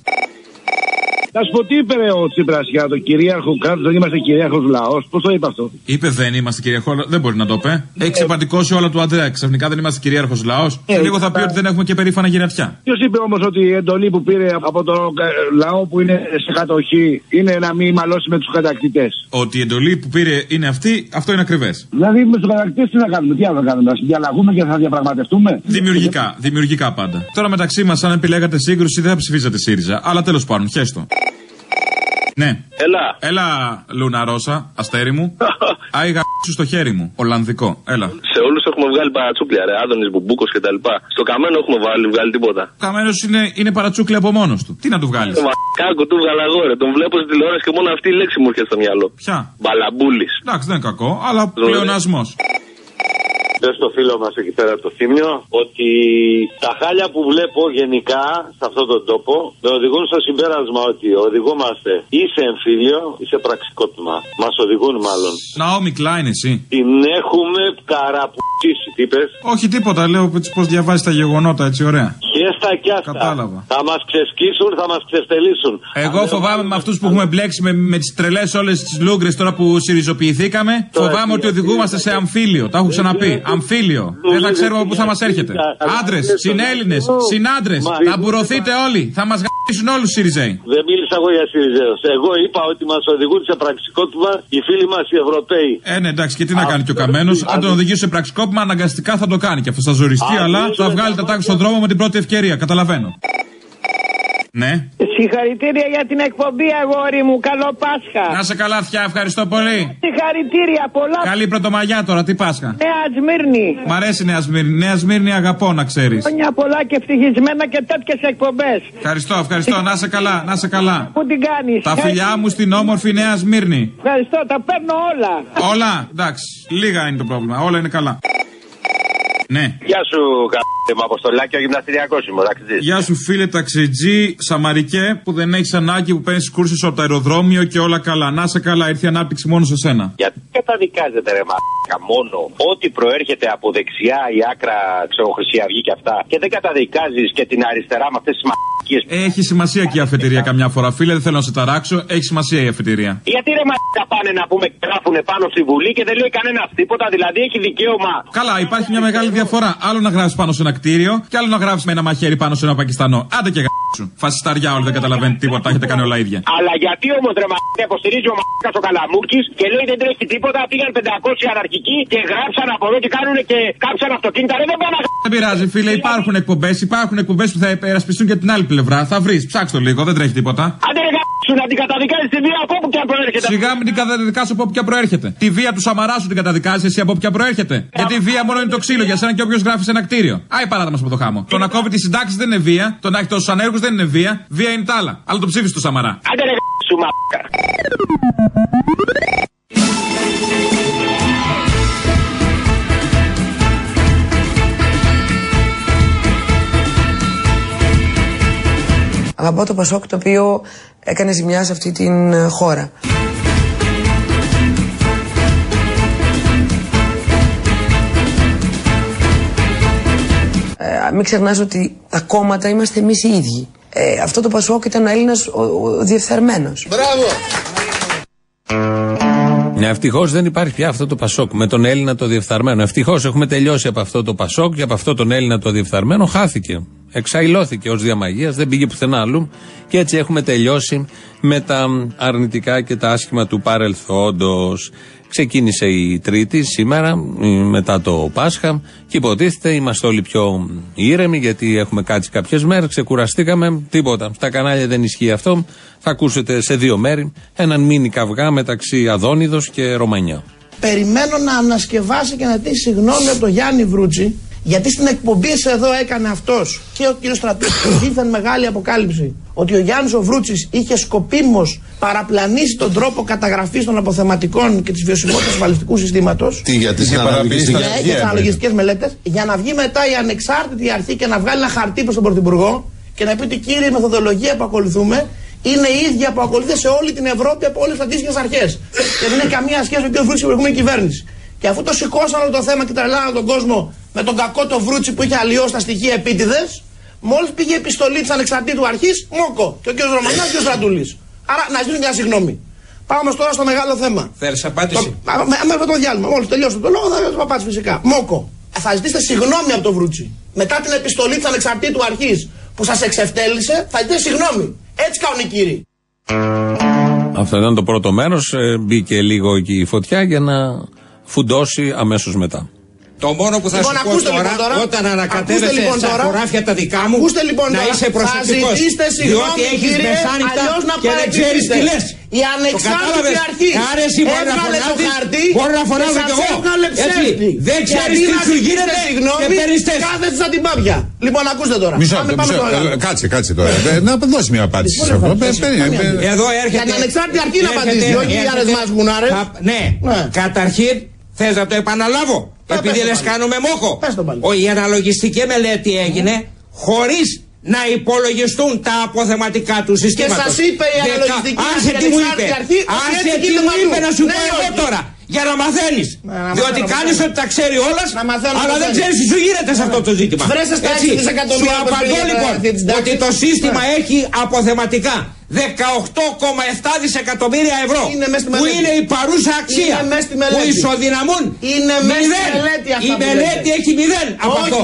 Να σου πω τι είπε ρε, ο Τσίπρας για το κυρίαρχο κράτος, δεν είμαστε κυρίαρχος λαός. Πώς το είπε αυτό; Είπε δεν είμαστε κυρίαρχο, δεν μπορεί να το πει. Έχει ξεπαντικώσει όλα του Αντρέα. Ξαφνικά δεν είμαστε κυρίαρχος λαός. Ε, Και λίγο θα πει ε, ότι δεν έχουμε και περήφανα γυρατιά. Ποιος είπε όμως ότι η εντολή που πήρε από το ε, λαό που είναι σε κατοχή είναι να μην μαλώσει με τους κατακτητές; Ότι η εντολή που πήρε είναι αυτή, αυτό είναι ακριβές. Δηλαδή με τους κατακτητές τι να κάνουμε, τι άλλο να κάνουμε, να διαλλαγούμε και θα διαπραγματευτούμε; Δημιουργικά, δημιουργικά πάντα. Τώρα μεταξύ μας, αν επιλέγατε σύγκρουση, δεν θα ψηφίζατε ΣΥΡΙΖΑ. Αλλά τέλος πάντων, χέστο. Ναι. Έλα. Έλα, Λούνα Ρώσα, αστέρι μου. (laughs) Άιγα σου στο χέρι μου. Ολλανδικό. Έλα. Σε όλους έχουμε βγάλει παρατσούκλια, ρε. Άδωνης, Μπουμπούκος κτλ. Στο καμένο έχουμε βάλει, βγάλει τίποτα. Καμένος είναι, είναι παρατσούκλι από μόνος του. Τι να του βγάλεις; Το μακάκο του βγάλα εγώ, ρε. Τον βλέπω στη τηλεόραση και μόνο αυτή η λέξη μου έρχεται στο μυαλό. Ποια; Μπαλαμπούλης. Εντάξει, δεν είναι κακό, αλλά πλεονασμός. Πες στο φίλο μας εκεί πέρα το θύμιο ότι τα χάλια που βλέπω γενικά σε αυτόν τον τόπο με οδηγούν στο συμπέρασμα ότι οδηγούμαστε ή σε εμφύλιο ή σε πραξικόπημα. Μας οδηγούν μάλλον. Ναόμι Κλάιν, εσύ. Την έχουμε καραπουτσίσει, τι είπες; Όχι τίποτα, λέω πώς διαβάζεις τα γεγονότα έτσι, ωραία. Χέστα κι αυτά. Κατάλαβα. Θα μας ξεσκίσουν, θα μας ξεστελίσουν. Εγώ φοβάμαι με αυτούς που έχουμε μπλέξει με, με τις τρελές όλες τις λούγκρες τώρα που συριζοποιηθήκαμε. Φοβάμαι ότι οδηγούμαστε σε αμφίλιο. Τα έχω ξαναπεί. Αμφίλιο. Δεν θα ξέρουμε πού θα μας έρχετε. Άντρες, συνέλληνες, συνάντρες. Θα μπουρωθείτε όλοι. Θα μας γαμίσουν όλους οι Σιριζέοι. Δεν μίλησα εγώ για Σιριζέους. Εγώ είπα ότι μας οδηγούν σε πραξικόπημα οι φίλοι μας οι Ευρωπαίοι. Ε, ναι, εντάξει, και τι να κάνει και ο καμένος. Αν τον οδηγήσει σε πραξικόπημα, αναγκαστικά θα το κάνει και αυτό θα ζοριστεί, αλλά θα βγάλει τα τάξη στον δρόμο με την πρώτη ευκαιρία. Καταλαβαίνω. Ναι. Συγχαρητήρια για την εκπομπή, αγόρι μου. Καλό Πάσχα. Να σε καλά, αυτιά, ευχαριστώ πολύ. Συγχαρητήρια, πολλά. Καλή πρωτομαγιά τώρα, τι Πάσχα. Νέα Σμύρνη. Μ' αρέσει η Νέα Σμύρνη. Νέα Σμύρνη αγαπώ, να ξέρεις. Χρόνια πολλά και ευτυχισμένα και τέτοιες εκπομπές. Ευχαριστώ, ευχαριστώ. Να σε καλά, να σε καλά. Πού την κάνεις; Τα φιλιά μου στην όμορφη Νέα Σμύρνη. Ευχαριστώ, τα παίρνω όλα. Όλα, εντάξει. Λίγα είναι το πρόβλημα. Όλα είναι καλά. Ναι. Γεια σου, κα***ε μου, Αποστολάκη, ο γυμναστηριακός είμαι, ο ταξιτζής. Γεια σου φίλε ταξιτζή, Σαμαρικέ, που δεν έχεις ανάγκη που παίρνεις κούρσες από το αεροδρόμιο και όλα καλά. Να σε καλά, ήρθε η ανάπτυξη μόνο σε σένα. Γιατί καταδικάζεται ρε μαλάκα μόνο ό,τι προέρχεται από δεξιά η άκρα, ξέρω, Χρυσή Αυγή και αυτά και δεν καταδικάζεις και την αριστερά με αυτές τις μαλακίες. Έχει σημασία και η αφετηρία καμιά φορά, φίλε, δεν θέλω να σε ταράξω. Έχει σημασία η αφετηρία. Γιατί ρε μαλάκα πάνε να πούμε και γράφουνε πάνω στη Βουλή και δεν λέει κανένα τίποτα, δηλαδή έχει δικαίωμα. Καλά, υπάρχει μια μεγάλη διαφορά. Άλλο να γράψει πάνω σε ένα κτίριο και άλλο να γράψει με ένα μαχαίρι πάνω σε ένα Πακιστανό. Άντε και γράψουν. Φασισταριά όλοι δεν καταλαβαίνετε τίποτα, τα έχετε κάνει όλα ίδια. Αλλά γιατί όμως ρε μαλάκα υποστηρίζει ο μαλάκας ο Καλαμούκης και λέει δεν τρέχει τίποτα, πήγαν 500 αναρχικοί και γράψαν από εδώ και κάνουν και κάψαν αυτοκίνητα. Ρε δεν πάνε να Δεν πειράζει, φίλε, υπάρχουν εκπομπές. Υπάρχουν εκπομπές που θα υπερασπιστούν και την άλλη πλευρά. Θα βρεις, ψάξ το λίγο, δεν τρέχει τίποτα. Άντε ρε γράψουν να την καταδικάζεις τη βία από όπου και αν προέρχεται. Σιγά μην την καταδικάσω από όπου και αν προέρχεται. Τη βία του Σαμαρά σου την καταδικάζεις εσύ από όπου και αν προέρχεται. Γιατί η βία μόνο είναι το ξύλο για σένα και όποιος γράφει σε ένα κτίριο. Άι παράδειγμα από το χάμο. Το να κόβει τι συντάξει δεν είναι βία. Το να έχει τόσους ανέργους δεν είναι βία. Βία είναι τα άλλα. Αλλά το ψήφισε του Σαμαρά. Άντε ρε γράψου μαλάκα. Αγαπώ το Πασόκ το οποίο έκανε ζημιά σε αυτή την ε, χώρα. Ε, μην ξεχνάς ότι τα κόμματα είμαστε εμείς οι ίδιοι. Ε, αυτό το Πασόκ ήταν ο Έλληνας ο, ο, ο διεφθαρμένος. Μπράβο! Ναι, ευτυχώς δεν υπάρχει πια αυτό το Πασόκ με τον Έλληνα το διεφθαρμένο. Ευτυχώς έχουμε τελειώσει από αυτό το Πασόκ και από αυτό τον Έλληνα το διεφθαρμένο. Χάθηκε. Εξαϊλώθηκε ως διαμαγείας, δεν πήγε πουθενά άλλου. Και έτσι έχουμε τελειώσει με τα αρνητικά και τα άσχημα του παρελθόντο. Ξεκίνησε η Τρίτη σήμερα, ε, μετά το Πάσχα, και υποτίθεται είμαστε όλοι πιο ήρεμοι γιατί έχουμε κάτσει κάποιες μέρες, ξεκουραστήκαμε, τίποτα. Στα κανάλια δεν ισχύει αυτό. Θα ακούσετε σε δύο μέρη έναν μίνι καυγά μεταξύ Αδόνιδος και Ρωμανιά. Περιμένω να ανασκευάσει και να δει συγγνώμη από τον Γιάννη Βρούτσι, γιατί στην εκπομπή σε εδώ έκανε αυτός και ο κ. Στρατούλη. Ήρθαν μεγάλη αποκάλυψη ότι ο Γιάννης ο Βρούτσι είχε σκοπίμως παραπλανήσει τον τρόπο καταγραφής των αποθεματικών και της βιωσιμότητας του ασφαλιστικού συστήματος. Τι για τις αναλογιστικές. Για, για τις αναλογιστικές μελέτες, για να βγει μετά η ανεξάρτητη αρχή και να βγάλει ένα χαρτί προς τον Πρωθυπουργό και να πει ότι κύριε η μεθοδολογία που ακολουθούμε είναι η ίδια που ακολουθεί σε όλη την Ευρώπη από όλες τις αντίστοιχε αρχές. και δεν έχει καμία σχέση με τον κ. Βρούτσι και την προηγούμενη κυβέρνηση. Και αφού το σηκώσαν όλο το θέμα και τρελάναν τον κόσμο με τον κακό το Βρούτσι που είχε αλλοιώσει τα στοιχεία επίτηδες, μόλις πήγε η επιστολή της ανεξαρτήτου αρχής, μόκο. Και ο κ. Ρωμανιάς και ο Στρατούλης. Άρα να ζητούν μια συγγνώμη. Πάμε όμως τώρα στο μεγάλο θέμα. Θέλεις απάντηση; Το, με, με, με το διάλειμμα. Μόλις τελειώσω το λόγο θα το απάντηση φυσικά. Μόκο. Θα ζητήσετε συγγνώμη από τον Βρούτσι. Μετά την επιστολή της ανεξαρτήτου αρχής που σας εξευτέλισε, θα ζητήσετε συγγνώμη. Έτσι κάνουν οι κύριοι. Αυτό ήταν το πρώτο μέρος. Μπήκε λίγο εκεί η φωτιά για να φουντώσει αμέσως μετά. Το μόνο που θα Λοιπόν, σου πω ακούστε τώρα, λοιπόν τώρα. όταν Ακούστε ανακατεύεσαι λοιπόν στα τώρα. χωράφια τα δικά μου, Ακούστε λοιπόν να τώρα. είσαι προσεκτικός. Θα ζητήσετε συγγνώμη, διότι έχεις κύριε, μεσάνυχτα αλλιώς να και δεν ξέρεις τι παραιτηθείτε. λες. Η Το ανεξάρτητη κατάλαβες. αρχή Άρα εσύ μπορεί να έβγαλε το φωνάζεις, χαρτί μπορεί να και φωνάζω σας κι εγώ. έβγαλε Έτσι. ψεύτη. Δεν Και ξέρεις αντί τι να σου ζητήσετε γίνεται συγγνώμη, και παίρνεις θέση. Κάθεστε σαν την πάπια. Λοιπόν, ακούστε τώρα. Μισό Πάμε, λεπτό, πάμε μισό στο μεγάλο. λεπτό. Κάτσε, κάτσε τώρα. Ε, Να δώσει μια απάντηση σε αυτό. Ε, περίμενε, περίμενε. Εδώ έρχεται. Για την ανεξάρτητη αρχή να έρχεται- απαντήσει, όχι έρχεται- χιλιάδες μας γουνάρες. Θα- Ναι. Ναι. Καταρχήν, θες να το επαναλάβω; Επειδή πες το λες πάλι. κάνουμε μόχο. Πες το πάλι. Ο, η αναλογιστική μελέτη έγινε χωρίς να υπολογιστούν τα αποθεματικά του συστήματος. σας είπε η Δεκα- αναλογιστική Άσε και τι μου είπε. ανεξάρτητη αρχή ότι Άσε έτσι τι γίνεται μου παντού. είπε να σου Ναι πω ή εγώ όχι. τώρα. Για να μαθαίνεις. να Διότι μαθαίνω, κάνεις μαθαίνω. ότι τα ξέρει όλας, Να μαθαίνω, αλλά δεν μαθαίνω. ξέρεις τι σου γίνεται σε αυτό το ζήτημα. Βρέστε στα Έτσι, 6 δισεκατομμύρια Σου που απαντώ πήγε λοιπόν αυτή της τάξης. ότι το σύστημα Ναι. έχει αποθεματικά 18,7 δισεκατομμύρια ευρώ Είναι μες στη που μελέτη. είναι η παρούσα αξία Είναι μες στη που μελέτη. ισοδυναμούν Είναι μες στη μηδέν. μελέτη αυτά η που μελέτη λέτε. έχει μηδέν από Όχι. αυτό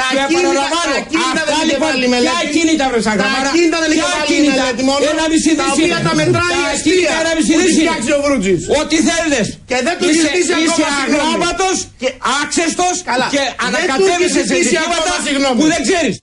Τα και κίνητα- επαναλαμβάνω τα κίνητα αυτά δεν είχε λοιπόν βάλει η μελέτη. ποια κίνητα βρε Τα Σαγραμάρα κίνητα δεν είχε ποια βάλει η κίνητα; μελέτη μόνο. ένα μισή Τα δις οποία είναι. τα μετράει η Τα αιστεία κίνητα ένα μισή που δις τη είναι. φτιάξει ο Βρούτζης. Ό,τι θέλεις Και δεν του Είσαι- ζητήσει ακόμα Είσαι συγγνώμη. αγράμματος Και- άξεστος Καλά. και Δεν του ανακατεύεσαι έχει σε ζητήσει ζητήματα ακόμα συγγνώμη. που δεν ξέρεις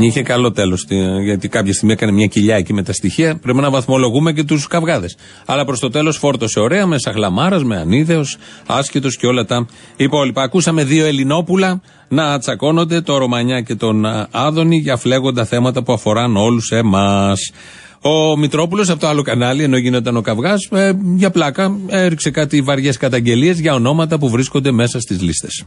Είχε καλό τέλος, γιατί κάποια στιγμή έκανε μια κοιλιά εκεί με τα στοιχεία. Πρέπει να βαθμολογούμε και τους καυγάδες. Αλλά προς το τέλος φόρτωσε ωραία με σαχλαμάρας, με ανίδεο, άσχετο και όλα τα υπόλοιπα. Ακούσαμε δύο Ελληνόπουλα να τσακώνονται, το Ρωμανιά και τον α, Άδωνη, για φλέγοντα θέματα που αφοράν όλους εμάς. Ο Μητρόπουλος από το άλλο κανάλι, ενώ γινόταν ο καυγάς, για πλάκα έριξε κάτι βαριές καταγγελίες για ονόματα που βρίσκονται μέσα στις λίστες.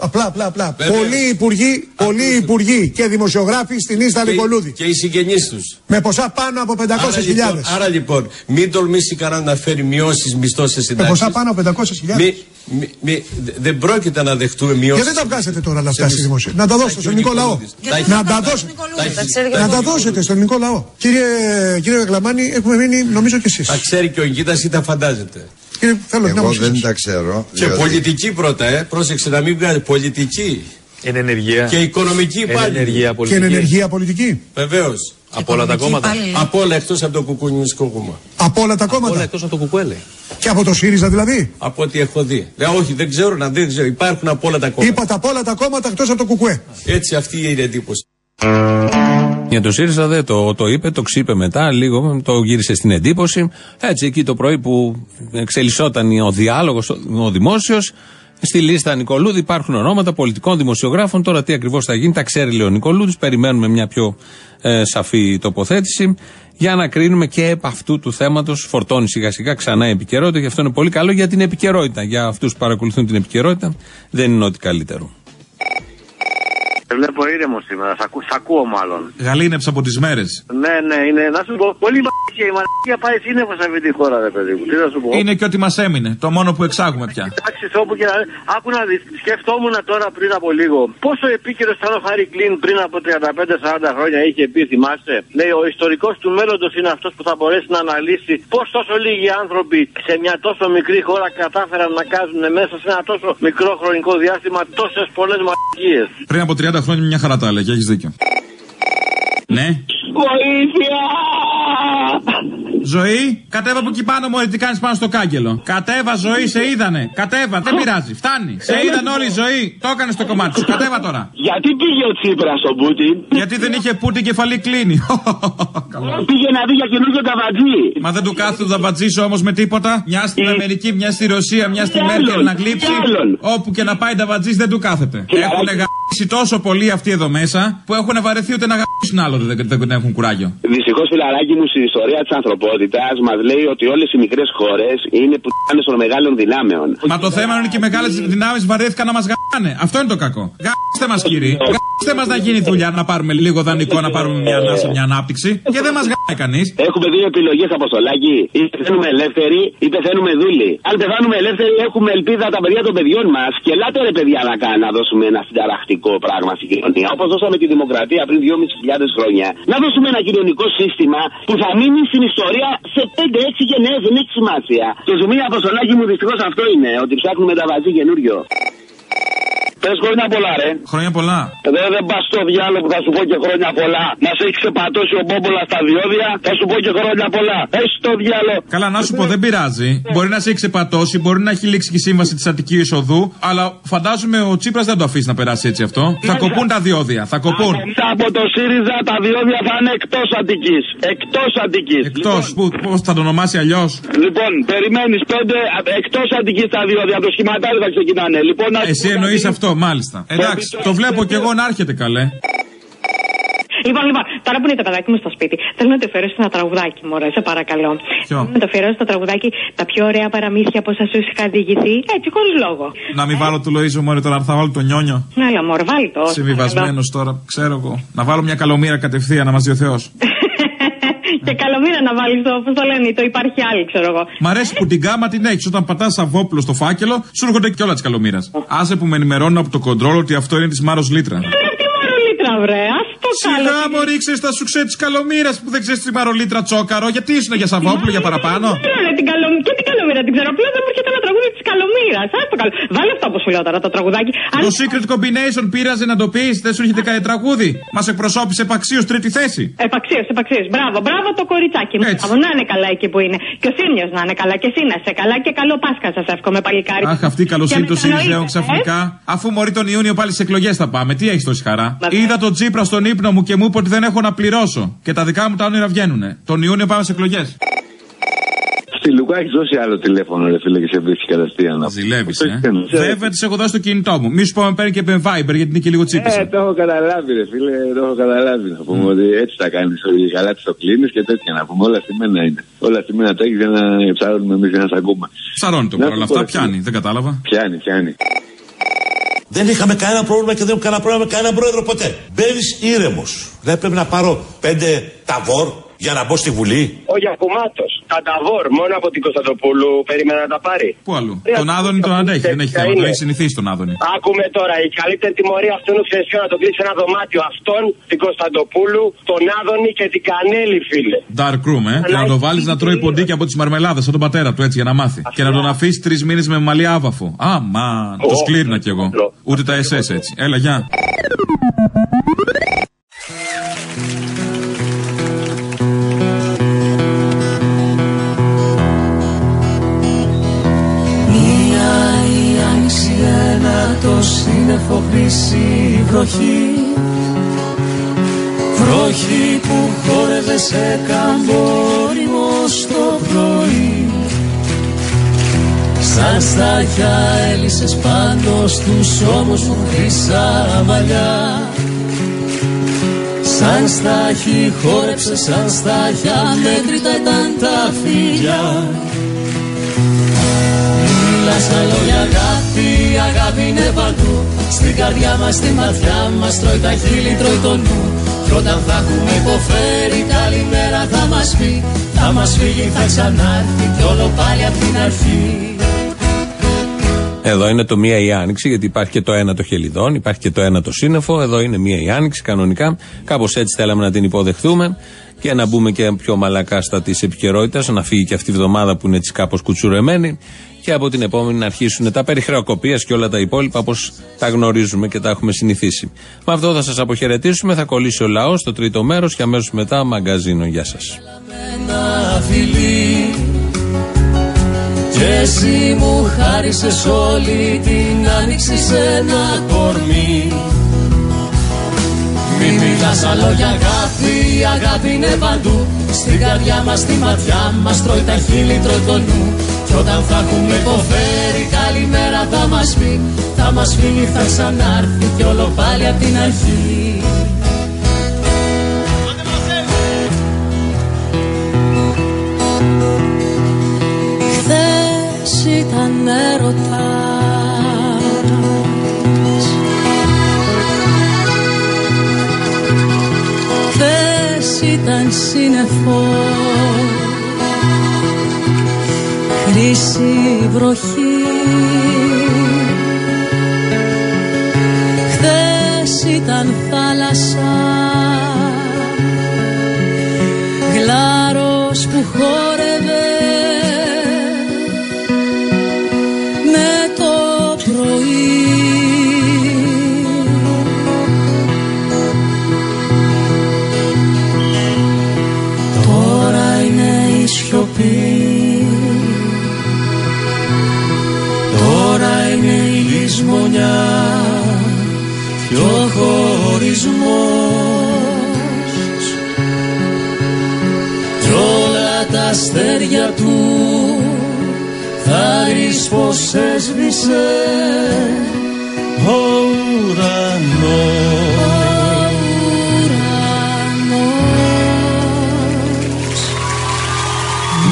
Απλά, απλά, απλά. Πολλοί υπουργοί, πολλοί υπουργοί και δημοσιογράφοι στην Ίστα Νικολούδη. Και οι συγγενείς τους. Με ποσά πάνω από 500.000. λοιπόν, άρα λοιπόν, μην τολμήσει κανένα να φέρει μειώσεις μισθό σε Με συντάξεις. ποσά πάνω από 500.000. Μη, μη, μη, δε- δεν πρόκειται να δεχτούμε μειώσεις. Και δεν τα βγάζετε τώρα όλα αυτά στη δημοσία. Να τα δώσετε στον ελληνικό λαό. Να τα δώσετε. Να τα δώσετε στον ελληνικό λαό. Κύριε, κύριε Γκλαμάνη, έχουμε μείνει νομίζω και εσείς. Τα ξέρει και ο Γκίτας ή τα φαντάζεται. Κύριε, θέλω την Εγώ άποψή δεν σας. τα ξέρω. Και διότι- πολιτική πρώτα, ε. Πρόσεξε να μην βγάζει. Πολιτική. Είναι ενεργεία. Και οικονομική Είναι πάλι. ενεργεία Και πολιτική. είναι ενεργεία πολιτική. Βεβαίως. Από όλα τα κόμματα. Από όλα εκτός από το κουκουνιστικό κόμμα. Από όλα τα Όλα κόμματα. εκτός από το κουκουέλε. Και από το ΣΥΡΙΖΑ δηλαδή. Από ό,τι έχω δει. Ε, όχι, δεν ξέρω να δεν ξέρω. Υπάρχουν από όλα τα κόμματα. Είπατε από όλα τα κόμματα εκτός από το ΚΚΕ. Έτσι αυτή είναι η εντύπωση. Για το ΣΥΡΙΖΑ δεν το, το είπε, το ξύπε μετά, λίγο το γύρισε στην εντύπωση. Έτσι, εκεί το πρωί που εξελισσόταν ο διάλογος, ο, ο δημόσιος, στη λίστα Νικολούδη υπάρχουν ονόματα πολιτικών δημοσιογράφων. Τώρα τι ακριβώς θα γίνει, τα ξέρει λέει ο Νικολούδης. Περιμένουμε μια πιο ε, σαφή τοποθέτηση για να κρίνουμε και επ' αυτού του θέματος. Φορτώνει σιγά σιγά ξανά η επικαιρότητα και αυτό είναι πολύ καλό για την επικαιρότητα. Για αυτούς που παρακολουθούν την επικαιρότητα δεν είναι ό,τι καλύτερο. Σε βλέπω ήρεμος σήμερα, σ' ακού- σ' ακούω μάλλον. Γαλήνεψα από τις μέρες. Ναι, ναι, είναι. Να σου πω, πολύ μαλακία. Η μαλακία πάει σύννεφο σε αυτή τη χώρα, ρε παιδί μου. Τι να σου πω. Είναι και ό,τι μας έμεινε. Το μόνο που εξάγουμε πια. Εντάξει, όπου και να. Άκου να δεις. Σκεφτόμουν τώρα πριν από λίγο. Πόσο επίκαιρος ήταν ο Χάρη Κλίν πριν από 35-40 χρόνια είχε πει, θυμάστε. Λέει, ο ιστορικός του μέλλοντος είναι αυτός που θα μπορέσει να αναλύσει πώς τόσο λίγοι άνθρωποι σε μια τόσο μικρή χώρα κατάφεραν να κάνουν μέσα σε ένα τόσο μικρό χρονικό διάστημα τόσες πολλές μαλακίες. Πριν από 30 χρόνια μια χαρά τα έλεγε, έχεις δίκιο. Ναι. Βοήθεια! Ζωή, κατέβα από εκεί πάνω μου, τι κάνεις πάνω στο κάγκελο. Κατέβα, ζωή, σε είδανε. Κατέβα, δεν πειράζει, φτάνει. Σε είδαν όλη η ζωή, το έκανε το κομμάτι σου. Κατέβα τώρα. Γιατί πήγε ο Τσίπρας στον Πούτιν; Γιατί δεν είχε πούτιν κεφαλή κλείνει. (laughs) Πήγε να δει για καινούργιο καβατζή. Μα δεν του κάθεται το ταβατζή όμως με τίποτα. Μια στην Αμερική, μια στη Ρωσία, μια στη Μέρκελ να γλύψει. Όπου και να πάει ταβατζή δεν του κάθεται. Έχουν γαμίσει τόσο πολύ αυτοί εδώ μέσα που έχουν βαρεθεί ούτε να γαμίσουν άλλο δεν, δεν, δεν έχουν κουράγιο. Δυστυχώς, φιλαράκι μου, στην ιστορία της ανθρωπότητας μας λέει ότι όλες οι μικρές χώρες είναι που πάνε των μεγάλων δυνάμεων. Μα το θέμα είναι και οι μεγάλες δυνάμεις βαρέθηκαν να μας γαμάνε. Αυτό είναι το κακό. Γαμίστε μας, κύριοι. Γαμίστε μας να γίνει δουλειά, να πάρουμε λίγο δανεικό, να πάρουμε μια ανάσα, μια ανάπτυξη. Και δεν μας γαμάει κανείς. Έχουμε δύο επιλογές, Αποστολάκη. Ή πεθαίνουμε ελεύθεροι ή πεθαίνουμε δούλοι. Αν πεθάνουμε ελεύθεροι, έχουμε ελπίδα τα παιδιά των παιδιών μας. Και ελάτε ρε παιδιά να, κάνουμε, να δώσουμε ένα συνταρακτικό πράγμα στην κοινωνία. Όπως δώσαμε τη δημοκρατία πριν 2.500 χρόνια. Να δώσουμε ένα κοινωνικό σύστημα που θα μείνει στην ιστορία σε 5, 6 γενναίες. Δεν έχει σημασία. Το ζουμί Αποστολάκη μου δυστυχώς αυτό είναι. Ότι ψάχνουμε τα βαζί καινούριο. Πες χρόνια πολλά, ρε. Χρόνια πολλά. Δεν, δεν πας στο διάλογο που θα σου πω και χρόνια πολλά. Μας έχεις ξεπατώσει ο Μπόμπολας στα διόδια, θα σου πω και χρόνια πολλά. Έχει το διάλογο. Καλά, να σου πω, δεν πειράζει. Μπορεί να σε έχει ξεπατώσει, μπορεί να έχει λήξει και η σύμβαση της Αττικής Εισοδού, αλλά φαντάζομαι ο Τσίπρας δεν το αφήσει να περάσει έτσι αυτό. Θα κοπούν τα διόδια, θα κοπούν. Μετά από το ΣΥΡΙΖΑ τα διόδια θα είναι εκτός Αττικής. Εκτός Αττικής. Εκτός, πώς θα το ονομάσει αλλιώς; Λοιπόν, περιμένεις πέντε εκτός Αττικής τα διόδια. Το σχηματάρι θα ξεκινάνε. Λοιπόν, να- Εσύ εννοείς αυτό, μάλιστα. Εντάξει, το βλέπω κι εγώ να έρχεται καλέ. Λοιπόν, λοιπόν, τώρα που είναι το παιδάκι μου στο σπίτι, θέλω να το αφιερώσω ένα τραγουδάκι, μωρέ, σε παρακαλώ. Ποιο; Θέλω Να το αφιερώσω το τραγουδάκι τα πιο ωραία παραμύθια που σας είχα διηγηθεί, έτσι, χωρίς λόγο. Να μην βάλω του Λοίζο μόνο τώρα, θα βάλω τον νιόνιο. Ναι, αλλά μωρέ, βάλει το. Συμβιβασμένος τώρα, ξέρω εγώ. Να βάλω μια καλομήρα κατευθείαν να μας δει ο Θεός. (laughs) Και καλομήρα να βάλεις το, πώς το λένε, το υπάρχει άλλη, ξέρω εγώ. Μ' αρέσει που την κάμα την έχεις. Όταν πατάς σαβόπουλο στο φάκελο, σου έρχονται και όλα τη καλομήρας. Άσε που με ενημερώνουν από το κοντρόλ ότι αυτό είναι της Μάρος Λίτρα. Τι μωρολίτρα, βρε, ας το καλό. Σιγά μου ρίξε τα σουξέ τη καλομήρας που δεν ξέρεις τη Μαρολίτρα τσόκαρο. Γιατί ήσουν για σαβόπουλο για παραπάνω; Ναι, την καλο... Και την καλομήρα την ξέρω. Απλά δεν μου έρχεται ένα τραγούδι της καλομήρας. Α το καλό. Βάλε αυτό που σου λέω τώρα το τραγουδάκι. Αν... Το secret combination πήραζε να το πεις, δεν σου έρχεται κανένα τραγούδι. Μας εκπροσώπησε επαξίως τρίτη θέση. Επαξίως, επαξίως. Μπράβο, μπράβο το κοριτσάκι μου. Μπράβο, να είναι καλά εκεί που είναι. Και ο Θήμιος να είναι καλά. Και εσύ να είσαι καλά. Και καλό Πάσχα σας εύχομαι, παλικάρι. Αχ, αυτή η καλοσύνη Και του μετανοείσαι, ΣΥΡΙΖΑ ε; ξαφνικά. Αφού μωρή τον Ιούνιο πάλι σε εκλογές θα πάμε. Τι έχεις τόση χαρά. Είδα τον Τσίπρα στον ύπνο μου και μου είπε ότι δεν έχω να πληρώσω. Και τα δικά μου τα όνειρα βγαίνουν. Τον Ιούνιο πάμε σε εκλογές. Στη Λουκά έχεις δώσει άλλο τηλέφωνο, ρε φίλε, και σε βρίσκει κατευθείαν. Ζηλεύεις, ε. Βέβαια τη έχω δώσει το κινητό μου. Μη σου πω με παίρνει και με Viber γιατί είναι και λίγο τσίπης. Ε, το έχω καταλάβει, ρε φίλε, το έχω καταλάβει. Να πούμε ότι έτσι τα κάνεις. Καλά τη το κλείνεις και τέτοια να πούμε. Όλα στημένα είναι. Όλα στημένα τα έχεις για να ψάρουμε εμείς για να σα ακούμε. Ψαρώνει το Να παρόλα σου πω, αυτά, ρε, πιάνει, δεν κατάλαβα. Πιάνει, πιάνει. Δεν είχαμε κανένα πρόβλημα και δεν έχουμε κανένα πρόβλημα με κανένα πρόεδρο ποτέ. Μπαίνεις ήρεμος. Δεν πρέπει να πάρω πέντε ταβόρ για να μπω στη Βουλή. Ο Γιακουμάτος, Καταβόρ, μόνο από την Κωνσταντοπούλου περίμενα να τα πάρει. Πού αλλού; Τον Άδωνη τον αντέχει, δεν έχει θέμα. Το έχει συνηθίσει τον Άδωνη. Άκουμε τώρα, η καλύτερη τιμωρία αυτού είναι ξέρει ποιο να το κλείσει ένα δωμάτιο. Αυτόν, την Κωνσταντοπούλου, τον Άδωνη και την Κανέλη, φίλε. Dark room, ε. Και να το βάλεις να τρώει ποντίκι από τις μαρμελάδες σαν τον πατέρα του έτσι για να μάθει. Και να τον αφήσει τρεις μήνες με μαλλί άβαφο. Α, μα. Το σκλήρινα κι εγώ. Ούτε τα SS έτσι. Έλα, γεια. Σύννεφο χρυσή βροχή Βροχή που χόρευε σε καμπόριμο στο πρωί. Σαν στάχια έλυσες πάνω στους ώμους μου χρυσά μαλλιά Σαν στάχι χόρεψε, σαν στάχια μέτρητα ήταν τα φιλιά. Μιλά στα λόγια αγάπη, αγάπη είναι παντού Στην καρδιά μας, στη ματιά μας Τρώει τα χείλη, τρώει το νου Κι όταν θα έχουμε υποφέρει Καλημέρα θα μας πει Θα μας φύγει, θα ξανάρθει Κι όλο πάλι απ' την αρχή Εδώ είναι το μία η άνοιξη, γιατί υπάρχει και το ένα το χελιδόν, υπάρχει και το ένα το σύννεφο. Εδώ είναι μία η άνοιξη, κανονικά. Κάπως έτσι θέλαμε να την υποδεχθούμε και να μπούμε και πιο μαλακά στα της επικαιρότητας, να φύγει και αυτή η εβδομάδα που είναι έτσι κάπως κουτσουρεμένη. Και από την επόμενη να αρχίσουν τα περί χρεοκοπίας και όλα τα υπόλοιπα όπως τα γνωρίζουμε και τα έχουμε συνηθίσει. Με αυτό θα σας αποχαιρετήσουμε, θα κολλήσει ο λαός στο τρίτο μέρος και αμέσως μετά μαγκαζίνο. Γεια σας. ένα φιλί κι εσύ μου χάρισες όλη την άνοιξη σε ένα κορμί Μην μιλάς άλλο για αγάπη, η αγάπη είναι παντού Στην καρδιά μας, στη ματιά μας, τρώει τα χείλη, τρώει το νου Κι όταν θα έχουμε υποφέρει, καλημέρα θα μας πει. Θα μας φύγει, θα ξανάρθει κι όλο πάλι απ' την αρχή. Χθες ήταν έρωτας. Χθες ήταν σύννεφο Χρύση βροχή. Χθες ήταν αστέρια του. Θα ρίς πως έσβησε ο ουρανός.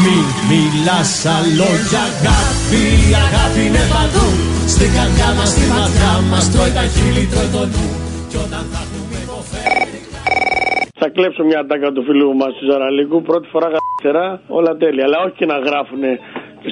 Μη μιλάς άλλο για αγάπη, η αγάπη είναι παντού. Στην καρδιά μας, στη ματιά μας, τρώει τα χείλη, τρώει το νου Κι όταν θα έχουμε υποφέρει. Θα κλέψω μια τάκα του φίλου μας του Ζαραλίκου. Πρώτη φορά γαμπτερά, όλα τέλεια. Αλλά όχι και να γράφουν και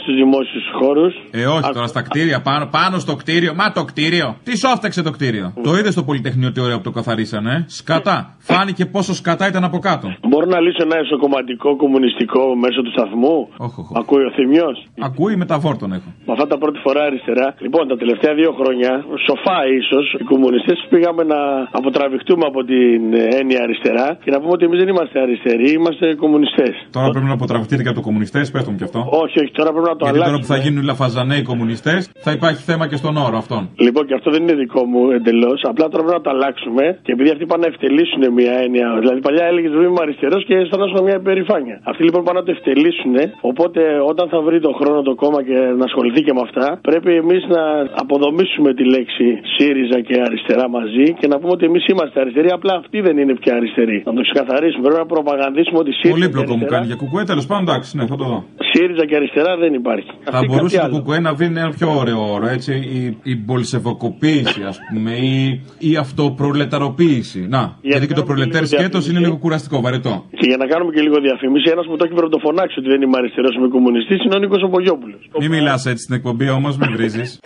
στους δημόσιους χώρους. Ε, όχι τώρα στα κτίρια, πάνω, πάνω στο κτίριο. Μα το κτίριο. Τι σόφταξε το κτίριο. Το είδες στο Πολυτεχνείο τι ωραίο που το καθαρίσανε. ε; Σκατά. Φάνηκε πόσο σκατά ήταν από κάτω. Μπορώ να λύσω ένα εσωκομματικό κομμουνιστικό μέσω του σταθμού; Όχι, όχι. Ακούει ο Θημιός; Ακούει με τα βόρτον έχω. Με αυτά τα πρώτη φορά αριστερά. Λοιπόν, τα τελευταία δύο χρόνια, σοφά ίσως, οι κομμουνιστές πήγαμε να αποτραβηχτούμε από την ε, έννοια αριστερά και να πούμε ότι εμείς δεν είμαστε αριστεροί, είμαστε κομμουνιστές. Τώρα πρέπει να αποτραβηχτείτε και από το κομμουνιστές, πες μου κι αυτό. Όχι, όχι, τώρα πρέπει να το Γιατί τώρα που αλλάξουμε. θα γίνουν οι λαφαζανέοι κομμουνιστές, θα υπάρχει θέμα και στον όρο αυτόν. Λοιπόν, και αυτό δεν είναι δικό μου εντελώς. Απλά τώρα πρέπει να το αλλάξουμε. Και επειδή αυτοί πάνε να ευτελίσουν μια έννοια. Δηλαδή, παλιά έλεγες ότι είμαι αριστερός και αισθανόσουν μια υπερηφάνεια. Αυτοί λοιπόν πάνε να το ευτελίσουν. Οπότε, όταν θα βρει τον χρόνο το κόμμα και να ασχοληθεί και με αυτά, πρέπει εμείς να αποδομήσουμε τη λέξη ΣΥΡΙΖΑ και αριστερά μαζί και να πούμε ότι εμείς είμαστε αριστεροί. Απλά αυτοί δεν είναι πια αριστεροί. Να το ξεκαθαρίσουμε. Πρέπει να προπαγανδίσουμε ότι ΣΥΡΙΖΑ. Πολύ και πλοκό μου αριστερά- κάνει για κουκουέ, τέλος πάντων εντάξει, ναι, θα το δω. ΣΥΡΙΖΑ και αριστερά δεν υπάρχει. Θα Αυτή μπορούσε κάτι το άλλο. κουκουέ να βρει ένα πιο ωραίο όρο, έτσι. Η, η μπολσεβοκοποίηση, ας πούμε, ή η αυτοπρολεταροποίηση. Να, γιατί και το προλετέρ σκέτος είναι λίγο κουραστικό, βαρετό. Και για να κάνουμε και λίγο διαφήμιση, ένας που το έχει πρωτοφωνάξει ότι δεν είμαι αριστερός, είμαι κομμουνιστής, είναι ο Νίκος Ομπογιόπουλο. Μην μιλάς έτσι στην εκπομπή όμως, μην βρίζεις.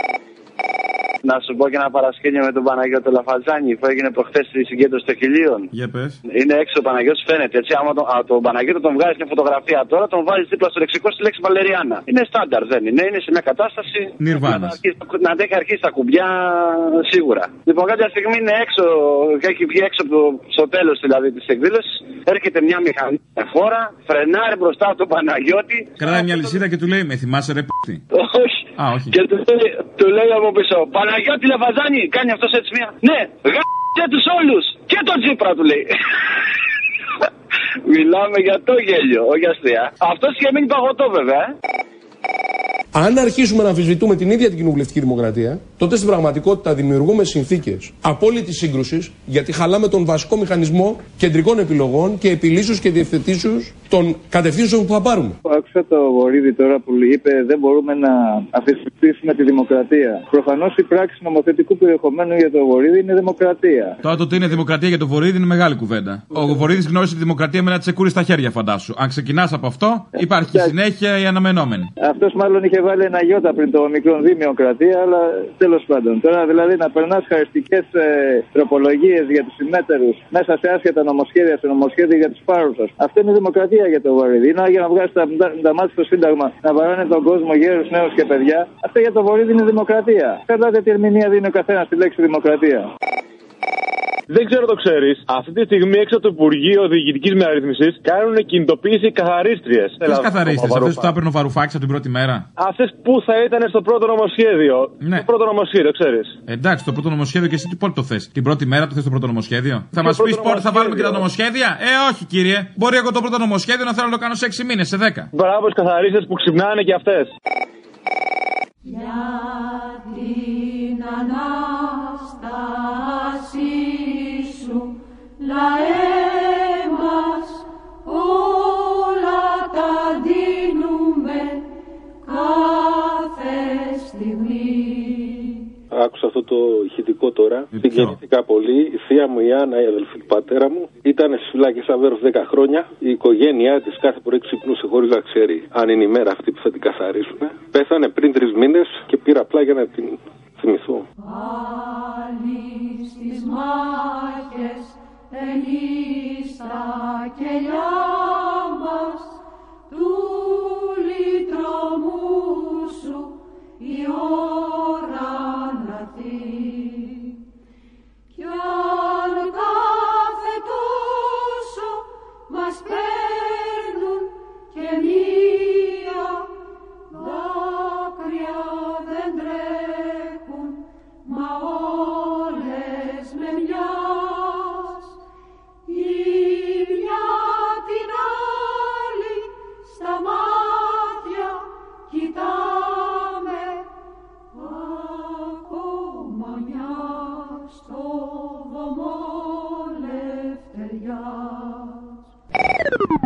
Να σου πω και ένα παρασκήνιο με τον Παναγιώτο Λαφαζάνη που έγινε προχθές στη συγκέντρωση των χιλίων. Για πες. Είναι έξω ο Παναγιώτο, φαίνεται έτσι. Άμα τον, α, τον Παναγιώτο τον βγάζει μια φωτογραφία τώρα, τον βάζει δίπλα στο λεξικό στη λέξη Βαλεριάνα. Είναι στάνταρ, δεν είναι. Είναι σε μια κατάσταση. Νιρβάνας. Να, αρχίσει- να αντέχει αρχίσει τα κουμπιά σίγουρα. Λοιπόν, κάποια στιγμή είναι έξω, έχει βγει έξω από το- στο τέλος δηλαδή της εκδήλωσης. Έρχεται μια μηχανή με φόρα, φρενάρει μπροστά από τον Παναγιώτη. Κρατάει μια λυσίδα και του λέει Με θυμάσαι ρε π***τι. Όχι. Α, όχι. Και του λέει, του λέει από πίσω, Παναγιώτη Λεβαζάνη, κάνει αυτός έτσι μία. Ναι, γάμισε τους όλους. Και τον Τσίπρα του λέει. Μιλάμε για το γέλιο, όχι αστεία. Αυτός είχε μείνει παγωτό βέβαια. ε. Αν αρχίσουμε να αμφισβητούμε την ίδια την κοινοβουλευτική δημοκρατία, τότε στην πραγματικότητα δημιουργούμε συνθήκες απόλυτη σύγκρουσης, γιατί χαλάμε τον βασικό μηχανισμό κεντρικών επιλογών και επιλύσεως και διευθετήσεως των κατευθύνσεων που θα πάρουμε. Άκουσα το Βορύδη τώρα που είπε δεν μπορούμε να αφισβητήσουμε τη δημοκρατία. Προφανώς η πράξη νομοθετικού περιεχομένου για το Βορύδη είναι δημοκρατία. Τώρα το ότι είναι δημοκρατία για το Βορύδη είναι μεγάλη κουβέντα. Ο Βορύδης γνώρισε τη δημοκρατία με ένα τσεκούρι στα χέρια, φαντάσου. Αν ξεκινάς από αυτό, υπάρχει και συνέχεια η αναμενόμενη. Αυτός μάλλον είχε βάλει ένα γιώτα πριν το μικρό δημοκρατία, αλλά τέλος πάντων. Τώρα δηλαδή να περνάς χαριστικές ε, τροπολογίες για τους συμμέτερους μέσα σε άσχετα νομοσχέδια, σε νομοσχέδια για τους πάρους σας. Αυτό είναι δημοκρατία για το Βορύδη. Είναι για να βγάζει τα, τα, τα μάτια στο Σύνταγμα, να βαράνε τον κόσμο, γέρους, νέους και παιδιά. Αυτό για το Βορύδη είναι δημοκρατία. Φέρνατε τι ερμηνεία δίνει ο καθένας στη λέξη δημοκρατία. Δεν ξέρω το ξέρεις. Αυτή τη στιγμή έξω από το Υπουργείο Διοικητικής Μεταρρύθμισης κάνουν κινητοποίηση καθαρίστριες. Ποιε καθαρίστε, αυτές που θα έπαιρνε ο Βαρουφάκης από την πρώτη μέρα; Αυτές που θα ήταν στο πρώτο νομοσχέδιο. Ναι. Το πρώτο νομοσχέδιο, ξέρεις. Εντάξει, το πρώτο νομοσχέδιο και εσύ τι πότε το θες; Την πρώτη μέρα το θες το πρώτο νομοσχέδιο; Θα μας πεις πότε θα βάλουμε και τα νομοσχέδια; Ε, όχι κύριε. Μπορεί εγώ το πρώτο νομοσχέδιο να θέλω να το κάνω σε 6 μήνες, σε 10. Μπράβο, στου καθαρίστε που ξυπνάνε και αυτές. Για την Ανάστασή σου, λαέ μας, αυτό το ηχητικό τώρα. Συγκινήθηκα πολύ. Η θεία μου, η Άννα, η αδελφή του πατέρα μου, ήταν στις φυλάκες Αβέρο 10 χρόνια. Η οικογένειά της κάθε πρωί ξυπνούσε χωρίς να ξέρει αν είναι η μέρα αυτή που θα την καθαρίσουν. Πέθανε πριν τρεις μήνες και πήρα απλά για να την θυμηθώ. Πάλι στις μάχες ενείς τα κελιά μας του λυτρωμού σου η ώρα να κι αν κάθε τόσο μας παίρνουν και μία δάκρυα δεν τρέχουν μα